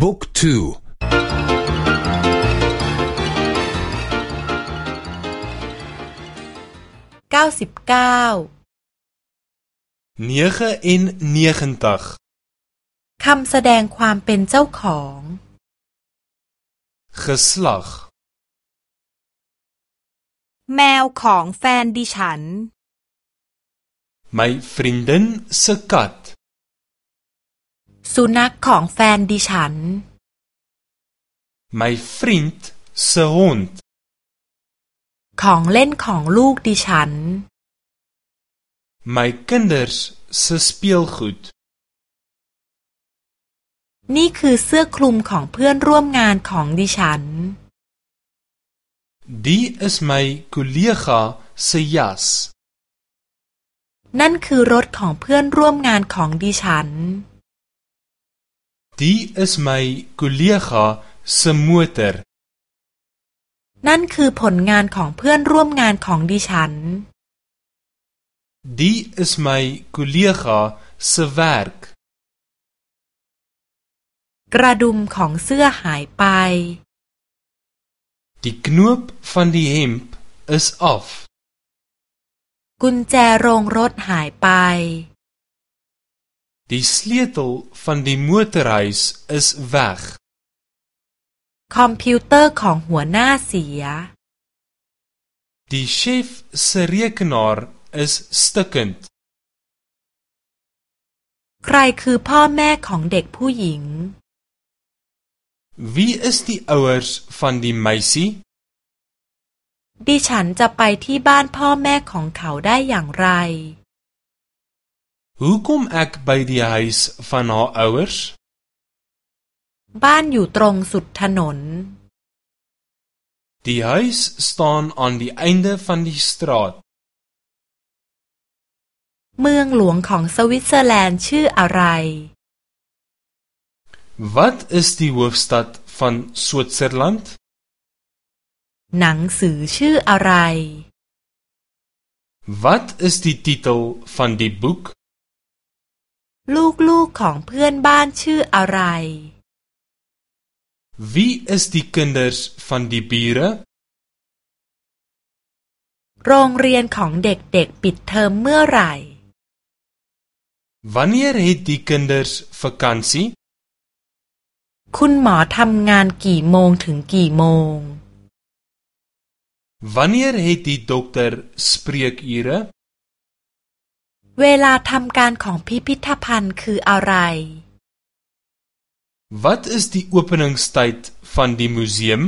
book twoเก้าสิบเก้า nege en negentigคำแสดงความเป็นเจ้าของ geslag แมวของแฟนดิฉัน My vriendin se kat สุนัขของแฟนดิฉัน My vriend se hond ของเล่นของลูกดิฉัน My kinders se speelgoed นี่คือเสื้อคลุมของเพื่อนร่วมงานของดิฉัน Die is my collega se jas นั่นคือรถของเพื่อนร่วมงานของดิฉัน Die is my collega se motor นั่นคือผลงานของเพื่อนร่วมงานของดิฉัน Die is my collega se werk กระดุมของเสื้อหายไป Die knoop van die hemp is af กุญแจโรงรถหายไป Die sleutel van die motorhuis is weg คอมพิวเตอร์ของหัวหน้าเสีย Die chef se rekenaar is stukkend ใครคือพ่อแม่ของเด็กผู้หญิง Wie is die ouers van die meisie ดิฉันจะไปที่บ้านพ่อแม่ของเขาได้อย่างไร Hoe kom ek by die huis van haar ouers บ้านอยู่ตรงสุดถนน Die huis staan aan die einde van die straat เมืองหลวงของสวิตเซอร์แลนด์ชื่ออะไร Wat is die hoofstad van Switserland หนังสือชื่ออะไร Wat is die titel van die boek ลูกๆของเพื่อนบ้านชื่ออะไร Wie is die kinders van die bure โรงเรียนของเด็กๆปิดเทอมเมื่อไหร่ Wanneer het die kinders vakansie คุณหมอทำงานกี่โมงถึงกี่โมง Wanneer het die dokter spreekure เวลาทำการของพิพิธภัณฑ์คืออะไร Wat is die openingstyd van die museum